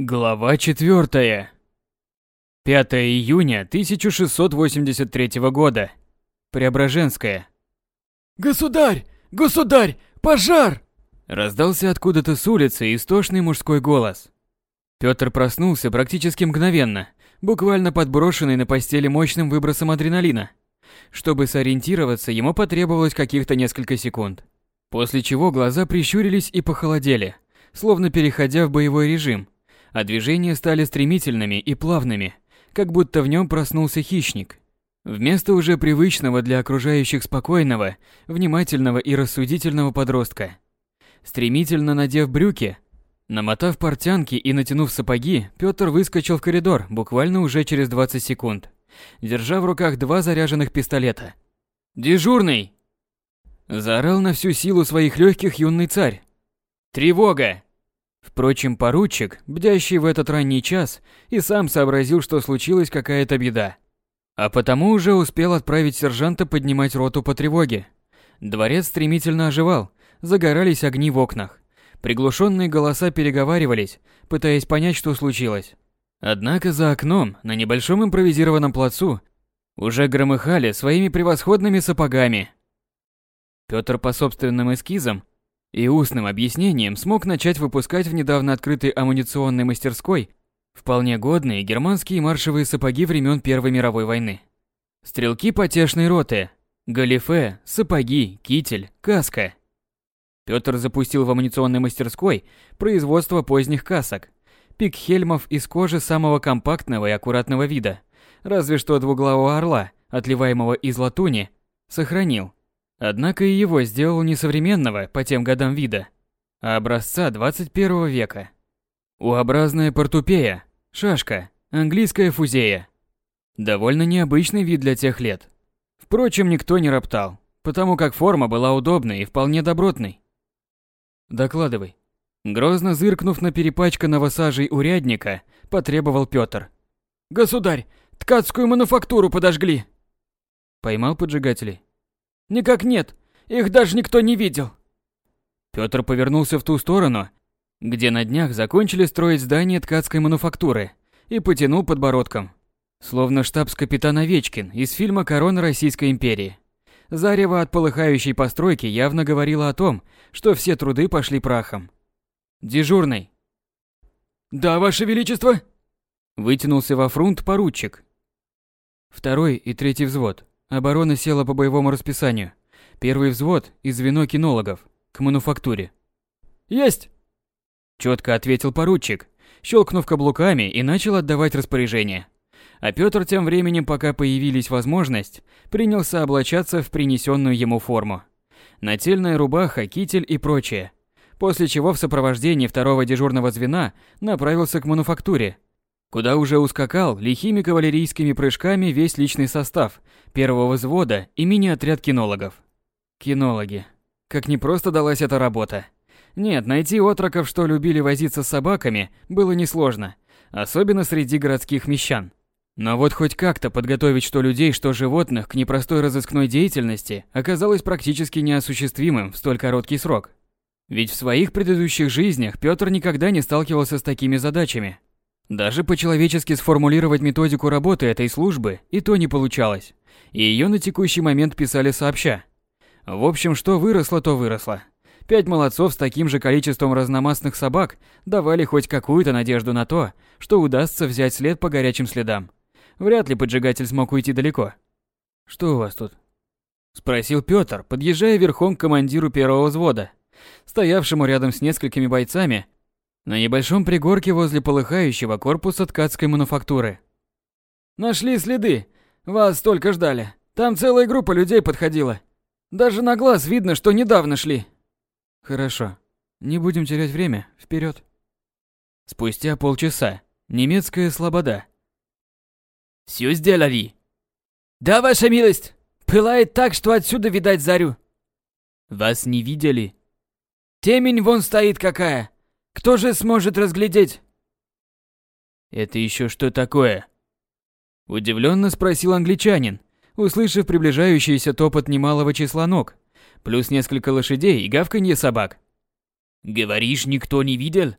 Глава 4. 5 июня 1683 года. Преображенская. «Государь! Государь! Пожар!» Раздался откуда-то с улицы истошный мужской голос. Пётр проснулся практически мгновенно, буквально подброшенный на постели мощным выбросом адреналина. Чтобы сориентироваться, ему потребовалось каких-то несколько секунд. После чего глаза прищурились и похолодели, словно переходя в боевой режим – а движения стали стремительными и плавными, как будто в нем проснулся хищник. Вместо уже привычного для окружающих спокойного, внимательного и рассудительного подростка. Стремительно надев брюки, намотав портянки и натянув сапоги, Пётр выскочил в коридор буквально уже через 20 секунд, держа в руках два заряженных пистолета. «Дежурный!» Заорал на всю силу своих легких юный царь. «Тревога!» Впрочем, поручик, бдящий в этот ранний час, и сам сообразил, что случилась какая-то беда. А потому уже успел отправить сержанта поднимать роту по тревоге. Дворец стремительно оживал, загорались огни в окнах. Приглушенные голоса переговаривались, пытаясь понять, что случилось. Однако за окном, на небольшом импровизированном плацу, уже громыхали своими превосходными сапогами. Пётр по собственным эскизам и устным объяснением смог начать выпускать в недавно открытой амуниционной мастерской вполне годные германские маршевые сапоги времен Первой мировой войны. Стрелки потешной роты, галифе, сапоги, китель, каска. Пётр запустил в амуниционной мастерской производство поздних касок, пикхельмов из кожи самого компактного и аккуратного вида, разве что двуглавого орла, отливаемого из латуни, сохранил. Однако и его сделал не современного по тем годам вида, а образца 21 века. У-образная портупея, шашка, английская фузея. Довольно необычный вид для тех лет. Впрочем, никто не роптал, потому как форма была удобной и вполне добротной. Докладывай. Грозно зыркнув на перепачканного сажей урядника, потребовал Пётр. «Государь, ткацкую мануфактуру подожгли!» Поймал поджигателей. Никак нет. Их даже никто не видел. Пётр повернулся в ту сторону, где на днях закончили строить здание ткацкой мануфактуры, и потянул подбородком. Словно штабс-капитан Овечкин из фильма «Корона Российской империи». Зарево от полыхающей постройки явно говорило о том, что все труды пошли прахом. Дежурный. «Да, Ваше Величество!» Вытянулся во фрунт поручик. Второй и третий взвод. Оборона села по боевому расписанию. Первый взвод и звено кинологов к мануфактуре. Есть! Четко ответил поручик, щелкнув каблуками и начал отдавать распоряжение. А Петр тем временем, пока появились возможность, принялся облачаться в принесенную ему форму. Нательная рубаха, китель и прочее. После чего в сопровождении второго дежурного звена направился к мануфактуре, куда уже ускакал лихими кавалерийскими прыжками весь личный состав первого взвода и мини-отряд кинологов. Кинологи. Как не просто далась эта работа. Нет, найти отроков, что любили возиться с собаками, было несложно, особенно среди городских мещан. Но вот хоть как-то подготовить что людей, что животных к непростой разыскной деятельности оказалось практически неосуществимым в столь короткий срок. Ведь в своих предыдущих жизнях Пётр никогда не сталкивался с такими задачами. Даже по-человечески сформулировать методику работы этой службы и то не получалось. И ее на текущий момент писали сообща. В общем, что выросло, то выросло. Пять молодцов с таким же количеством разномастных собак давали хоть какую-то надежду на то, что удастся взять след по горячим следам. Вряд ли поджигатель смог уйти далеко. «Что у вас тут?» Спросил Пётр, подъезжая верхом к командиру первого взвода, стоявшему рядом с несколькими бойцами на небольшом пригорке возле полыхающего корпуса ткацкой мануфактуры. «Нашли следы. Вас только ждали. Там целая группа людей подходила. Даже на глаз видно, что недавно шли». «Хорошо. Не будем терять время. Вперед. Спустя полчаса. Немецкая слобода. «Всё сделали?» «Да, ваша милость. Пылает так, что отсюда видать зарю». «Вас не видели?» «Темень вон стоит какая. Кто же сможет разглядеть? Это еще что такое? Удивленно спросил англичанин, услышав приближающийся топот немалого числа ног, плюс несколько лошадей и гавканье собак. Говоришь, никто не видел?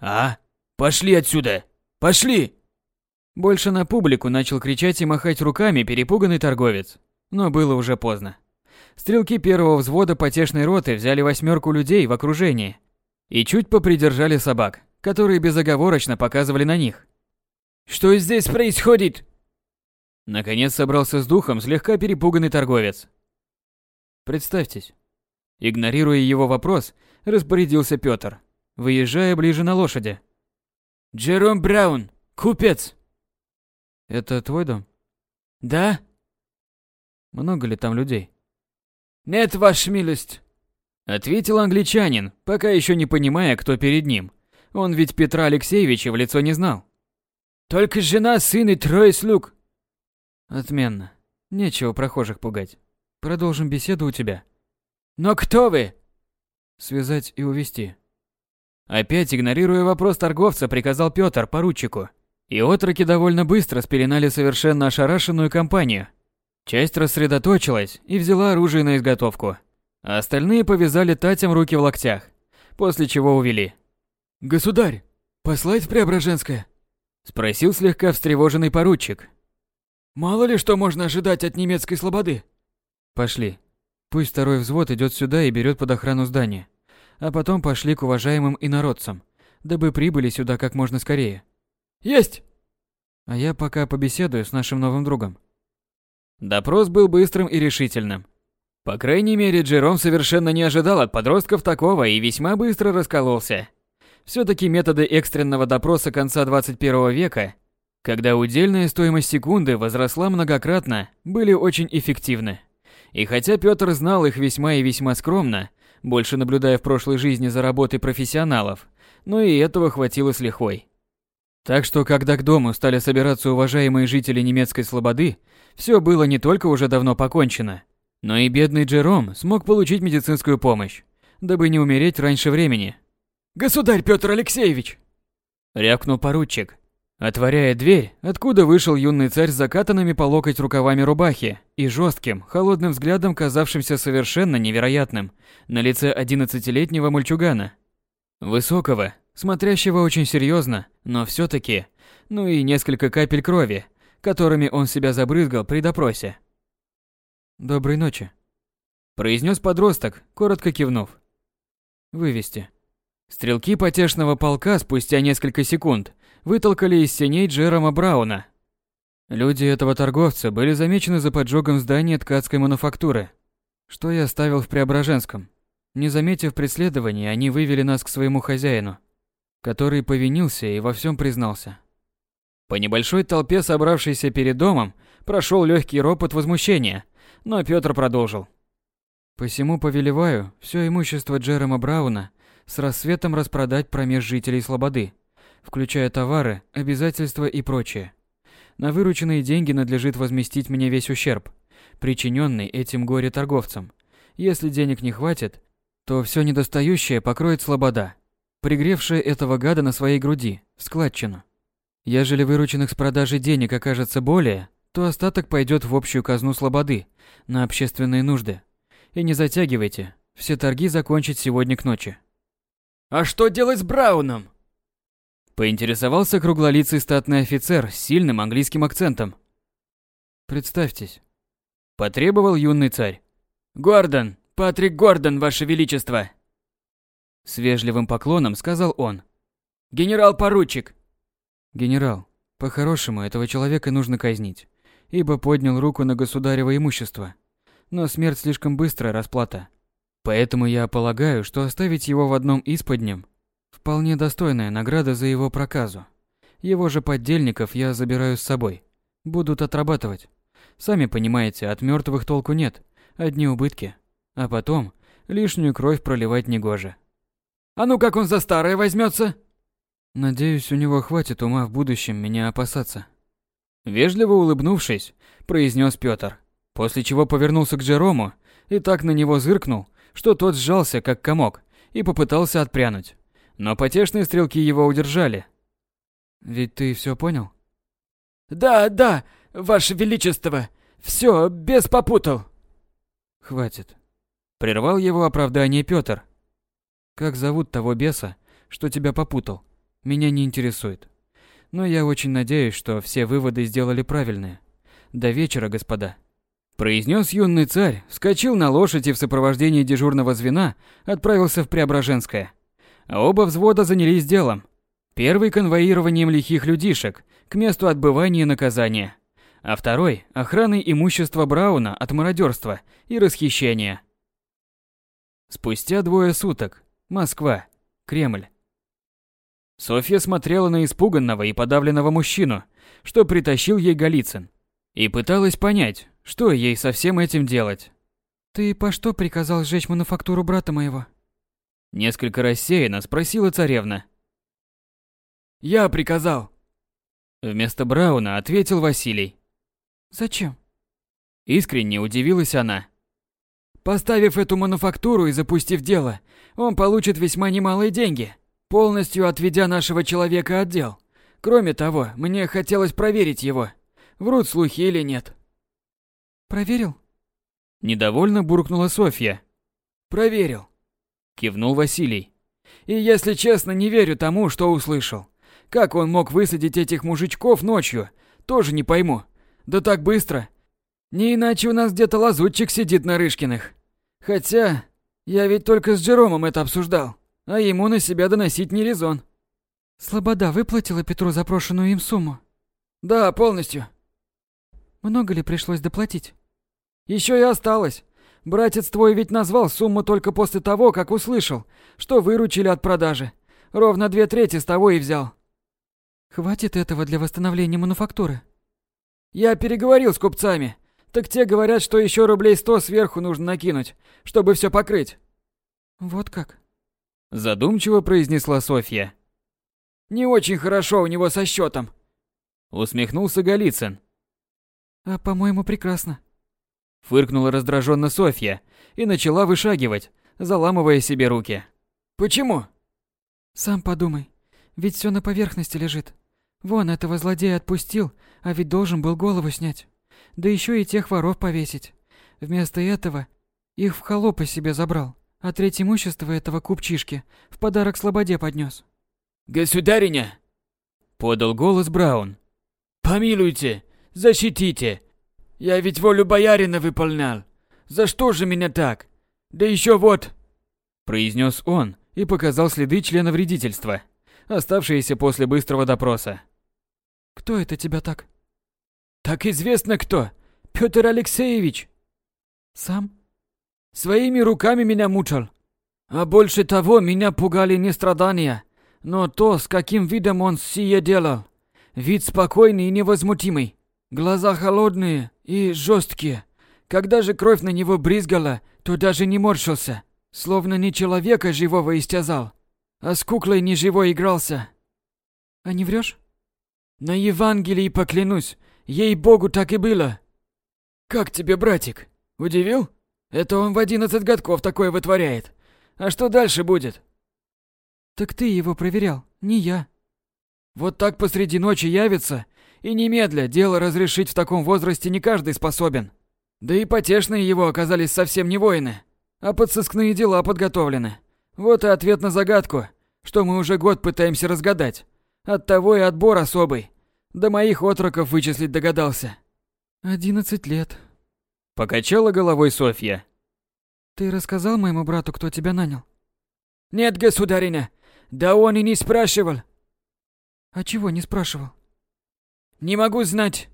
А? Пошли отсюда! Пошли!» Больше на публику начал кричать и махать руками перепуганный торговец. Но было уже поздно. Стрелки первого взвода потешной роты взяли восьмерку людей в окружении и чуть попридержали собак, которые безоговорочно показывали на них. «Что здесь происходит?» Наконец собрался с духом слегка перепуганный торговец. «Представьтесь». Игнорируя его вопрос, распорядился Пётр, выезжая ближе на лошади. «Джером Браун, купец!» «Это твой дом?» «Да?» «Много ли там людей?» «Нет, ваша милость!» Ответил англичанин, пока еще не понимая, кто перед ним. Он ведь Петра Алексеевича в лицо не знал. «Только жена, сын и трое слуг!» «Отменно. Нечего прохожих пугать. Продолжим беседу у тебя». «Но кто вы?» «Связать и увести. Опять, игнорируя вопрос торговца, приказал Петр поручику. И отроки довольно быстро спеленали совершенно ошарашенную компанию – Часть рассредоточилась и взяла оружие на изготовку, а остальные повязали татям руки в локтях, после чего увели. «Государь, послать в Преображенское?» – спросил слегка встревоженный поручик. «Мало ли что можно ожидать от немецкой слободы?» «Пошли. Пусть второй взвод идет сюда и берет под охрану здание. А потом пошли к уважаемым инородцам, дабы прибыли сюда как можно скорее». «Есть!» А я пока побеседую с нашим новым другом. Допрос был быстрым и решительным. По крайней мере, Джером совершенно не ожидал от подростков такого и весьма быстро раскололся. Все-таки методы экстренного допроса конца 21 века, когда удельная стоимость секунды возросла многократно, были очень эффективны. И хотя Петр знал их весьма и весьма скромно, больше наблюдая в прошлой жизни за работой профессионалов, но и этого хватило с лихвой. Так что, когда к дому стали собираться уважаемые жители немецкой слободы, все было не только уже давно покончено, но и бедный Джером смог получить медицинскую помощь, дабы не умереть раньше времени. «Государь Петр Алексеевич!» Рявкнул поручик, отворяя дверь, откуда вышел юный царь с закатанными по локоть рукавами рубахи и жестким, холодным взглядом, казавшимся совершенно невероятным, на лице одиннадцатилетнего мальчугана. Высокого, смотрящего очень серьезно, но все-таки, ну и несколько капель крови, которыми он себя забрызгал при допросе. «Доброй ночи», – произнес подросток, коротко кивнув. «Вывести». Стрелки потешного полка спустя несколько секунд вытолкали из сеней Джерома Брауна. Люди этого торговца были замечены за поджогом здания ткацкой мануфактуры, что я оставил в Преображенском. Не заметив преследования, они вывели нас к своему хозяину – который повинился и во всем признался. По небольшой толпе, собравшейся перед домом, прошел легкий ропот возмущения, но Петр продолжил. «Посему повелеваю все имущество Джерома Брауна с рассветом распродать промеж жителей Слободы, включая товары, обязательства и прочее. На вырученные деньги надлежит возместить мне весь ущерб, причиненный этим горе-торговцам. Если денег не хватит, то все недостающее покроет Слобода, пригревшая этого гада на своей груди, складчину. Ежели вырученных с продажи денег окажется более, то остаток пойдет в общую казну слободы, на общественные нужды. И не затягивайте, все торги закончить сегодня к ночи. «А что делать с Брауном?» Поинтересовался круглолицый статный офицер с сильным английским акцентом. «Представьтесь». Потребовал юный царь. «Гордон, Патрик Гордон, ваше величество!» С вежливым поклоном сказал он. «Генерал-поручик!» «Генерал, по-хорошему этого человека нужно казнить, ибо поднял руку на государево имущество. Но смерть слишком быстрая расплата. Поэтому я полагаю, что оставить его в одном исподнем – вполне достойная награда за его проказу. Его же поддельников я забираю с собой. Будут отрабатывать. Сами понимаете, от мертвых толку нет, одни убытки. А потом лишнюю кровь проливать негоже. А ну как он за старое возьмется? Надеюсь, у него хватит ума в будущем меня опасаться. Вежливо улыбнувшись, произнес Пётр, после чего повернулся к Джерому и так на него зыркнул, что тот сжался как комок и попытался отпрянуть. Но потешные стрелки его удержали. Ведь ты все понял? Да, да, ваше величество, все без попутал. Хватит. Прервал его оправдание Пётр. Как зовут того беса, что тебя попутал? меня не интересует. Но я очень надеюсь, что все выводы сделали правильные. До вечера, господа. Произнес юный царь, вскочил на лошадь и в сопровождении дежурного звена отправился в Преображенское. Оба взвода занялись делом. Первый – конвоированием лихих людишек к месту отбывания наказания, а второй – охраной имущества Брауна от мародерства и расхищения. Спустя двое суток. Москва. Кремль. Софья смотрела на испуганного и подавленного мужчину, что притащил ей Голицын, и пыталась понять, что ей со всем этим делать. «Ты по что приказал сжечь мануфактуру брата моего?» Несколько рассеянно спросила царевна. «Я приказал!» Вместо Брауна ответил Василий. «Зачем?» Искренне удивилась она. «Поставив эту мануфактуру и запустив дело, он получит весьма немалые деньги, полностью отведя нашего человека от дел. Кроме того, мне хотелось проверить его, врут слухи или нет». «Проверил?» Недовольно буркнула Софья. «Проверил», — кивнул Василий. «И если честно, не верю тому, что услышал. Как он мог высадить этих мужичков ночью, тоже не пойму. Да так быстро. Не иначе у нас где-то лазутчик сидит на Рышкиных. Хотя, я ведь только с Джеромом это обсуждал, а ему на себя доносить не резон. Слобода выплатила Петру запрошенную им сумму? Да, полностью. Много ли пришлось доплатить? Еще и осталось. Братец твой ведь назвал сумму только после того, как услышал, что выручили от продажи. Ровно две трети с того и взял. Хватит этого для восстановления мануфактуры. Я переговорил с купцами. Так те говорят, что еще рублей сто сверху нужно накинуть, чтобы все покрыть. Вот как? Задумчиво произнесла Софья. Не очень хорошо у него со счетом. Усмехнулся Голицын. А по-моему, прекрасно. Фыркнула раздраженно Софья и начала вышагивать, заламывая себе руки. Почему? Сам подумай. Ведь все на поверхности лежит. Вон этого злодея отпустил, а ведь должен был голову снять. Да еще и тех воров повесить. Вместо этого их в холопы себе забрал, а треть имущества этого купчишки в подарок слободе поднес. «Государиня!» — подал голос Браун. «Помилуйте, защитите! Я ведь волю боярина выполнял. За что же меня так? Да еще вот...» Произнес он и показал следы члена вредительства оставшиеся после быстрого допроса. «Кто это тебя так?» «Так известно кто. Петр Алексеевич». «Сам?» «Своими руками меня мучил. А больше того, меня пугали не страдания, но то, с каким видом он сие делал. Вид спокойный и невозмутимый, глаза холодные и жесткие. Когда же кровь на него брызгала, то даже не морщился, словно не человека живого истязал, а с куклой неживой игрался. А не врешь? На Евангелии поклянусь, ей-богу так и было. Как тебе, братик? Удивил? Это он в одиннадцать годков такое вытворяет. А что дальше будет? Так ты его проверял, не я. Вот так посреди ночи явится, и немедля дело разрешить в таком возрасте не каждый способен. Да и потешные его оказались совсем не воины, а подсыскные дела подготовлены. Вот и ответ на загадку, что мы уже год пытаемся разгадать. Оттого и отбор особый. До моих отроков вычислить догадался. Одиннадцать лет. Покачала головой Софья. Ты рассказал моему брату, кто тебя нанял? Нет, государиня. Да он и не спрашивал. А чего не спрашивал? Не могу знать.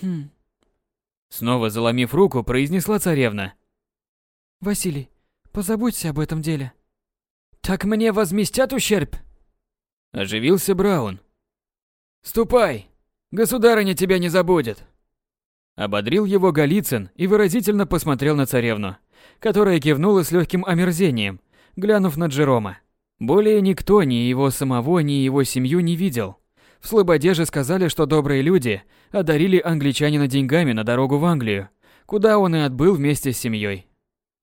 Хм. Снова заломив руку, произнесла царевна. Василий, Позаботься об этом деле. Так мне возместят ущерб? Оживился Браун. Ступай, государыня тебя не забудет. Ободрил его Голицын и выразительно посмотрел на царевну, которая кивнула с легким омерзением, глянув на Джерома. Более никто ни его самого, ни его семью не видел. В Слободе же сказали, что добрые люди одарили англичанина деньгами на дорогу в Англию, куда он и отбыл вместе с семьей.